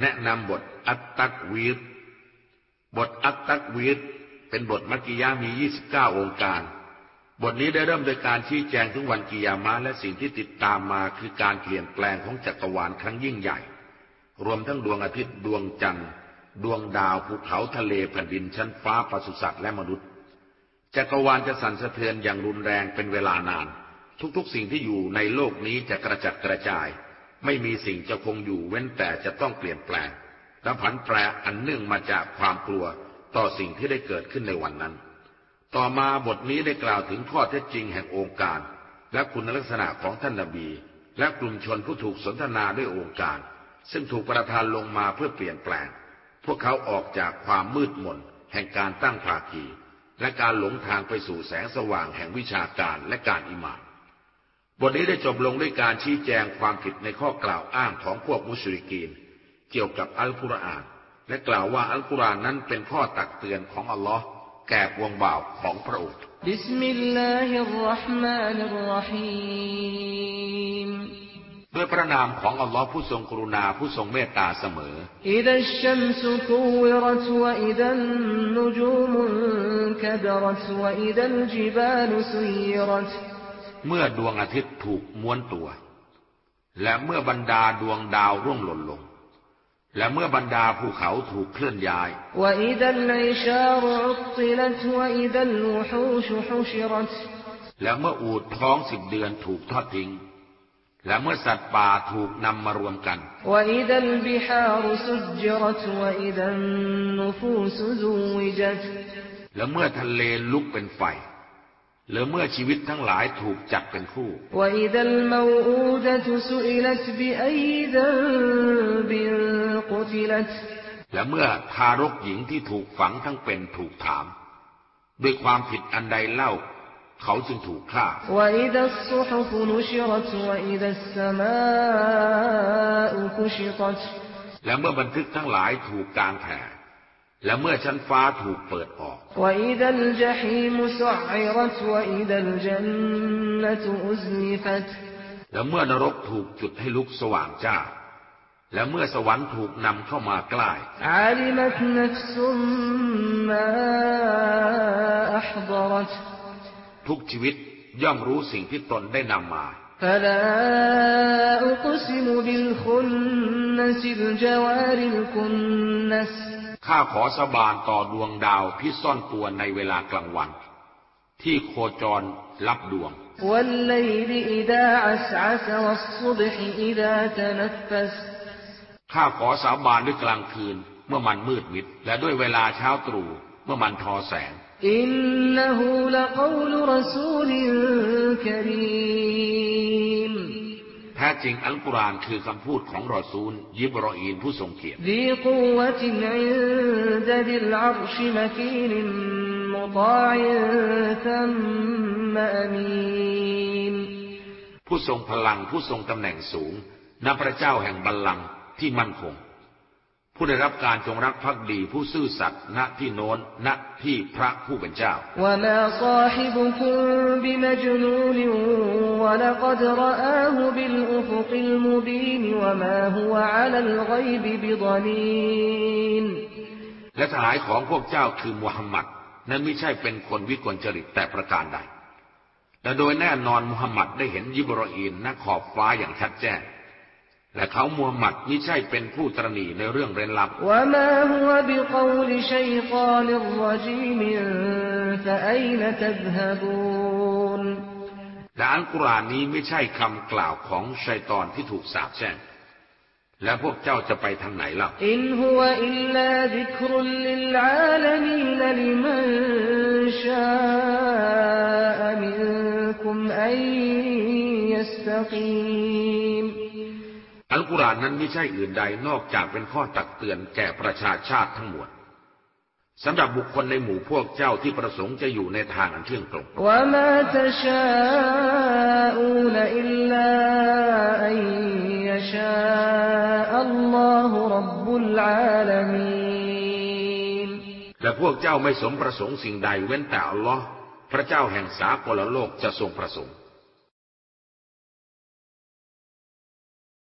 แนะนำบทอัตตักวีดบทอัตตักวีดเป็นบทมักกิยามี 29 องค์การ บทนี้ได้เริ่มโดยการชี้แจงถึงวันกิยามะและสิ่งที่ติดตามมาคือการเปลี่ยนแปลงของจักรวาลครั้งยิ่งใหญ่ รวมทั้งดวงอาทิตย์ดวงจันทร์ ดวงดาวภูเขาทะเลแผ่นดินชั้นฟ้าปศุสัตว์และมนุษย์ จักรวาลจะสั่นสะเทือนอย่างรุนแรงเป็นเวลานาน ทุกๆ สิ่งที่อยู่ในโลกนี้จะกระจัดกระจาย ไม่มีสิ่งจะคงอยู่เว้นแต่จะต้องเปลี่ยนแปลง และผันแปรอันเนื่องมาจากความกลัวต่อสิ่งที่ได้เกิดขึ้นในวันนั้น ต่อมาบทนี้ได้กล่าวถึงข้อเท็จจริงแห่งองค์การ และคุณลักษณะของท่านนบี และกลุ่มชนผู้ถูกสนทนาด้วยองค์การ ซึ่งถูกประทานลงมาเพื่อเปลี่ยนแปลง พวกเขาออกจากความมืดมนแห่งการตั้งภาคี และการหลงทางไปสู่แสงสว่างแห่งวิชาการและการอิมาน บทนี้ได้จบลงด้วยการชี้แจงความผิดในข้อกล่าวอ้างของพวกมุชริกีน เกี่ยวกับอัลกุรอาน และกล่าวว่าอัลกุรอานนั้นเป็นข้อตักเตือนของอัลลอฮ์แก่ปวงบ่าวของพระองค์بسم الله الرحمن الرحيمด้วยพระนามของอัลลอฮ์ผู้ทรงกรุณาผู้ทรงเมตตาเสมอإذا الشمس كورت وإذا النجومคดรัตวะอิดัลจิบาลสุยรัต เมื่อดวงอาทิตย์ถูกม้วนตัว และเมื่อบรรดาดวงดาวร่วงหล่นลง และเมื่อบรรดาภูเขาถูกเคลื่อนย้ายและเมื่ออูดท้องสิบเดือนถูกทอดทิ้ง และเมื่อสัตว์ป่าถูกนำมารวมกัน และเมื่อทะเลลุกเป็นไฟ หรือเมื่อชีวิตทั้งหลายถูกจัดเป็นคู่ และเมื่อทารกหญิงที่ถูกฝังทั้งเป็นถูกถาม ด้วยความผิดอันใดเล่า เขาจึงถูกฆ่า และเมื่อบันทึกทั้งหลายถูกกางแผ่ และเมื่อชั้นฟ้าถูกเปิดออก และเมื่อนรกถูกจุดให้ลุกสว่างจ้า และเมื่อสวรรค์ถูกนำเข้ามาใกล้ทุกชีวิตย่อมรู้สิ่งที่ตนได้นำมา فلا أقسم بالخنس الجوار الكنس ข้าขอสบานต่อดวงดาวที่ซ่อนตัวในเวลากลางวัน ที่โคจรรับดวง ข้าขอสาบานด้วยกลางคืน เมื่อมันมืดมิด และด้วยเวลาเช้าตรู่เมื่อมันทอแสง อินนหูละกอลรสูลิกรีม แท้จริงอัลกุรอานคือคำพูดของรอซูล ยิบรออีนผู้ทรงเกียรติผู้ทรงพลังผู้ทรงตำแหน่งสูงนับพระเจ้าแห่งบัลลังก์ที่มั่นคง ผู้ได้รับการจงรักภักดีผู้ซื่อสัตย์ณที่โน้นณที่พระผู้เป็นเจ้าและสหายของพวกเจ้าคือมุฮัมมัดนั้นไม่ใช่เป็นคนวิกลจริตแต่ประการใดแต่โดยแน่นอนมุฮัมมัดได้เห็นยิบรออีนณขอบฟ้าอย่างชัดแจ้ง และเขามูฮัมหมัดมิใช่เป็นผู้ตรณีในเรื่องเร้นลับและอัลกุรอานนี้ไม่ใช่คำกล่าวของชัยตอนที่ถูกสาปแช่ง และพวกเจ้าจะไปทางไหนล่ะإن هو إلا ذكر للعالمين لمن شاء منكم أن يستقيم อัล กุรอานนั้นไม่ใช่อื่นใดนอกจากเป็นข้อตักเตือนแก่ประชาชาติทั้งหมดสำหรับบุคคลในหมู่พวกเจ้าที่ประสงค์จะอยู่ในทางอันเที่ยงตรงและพวกเจ้าไม่สมประสงค์สิ่งใดเว้นแต่อัลลอฮ์พระเจ้าแห่งสากลโลกจะทรงประสงค์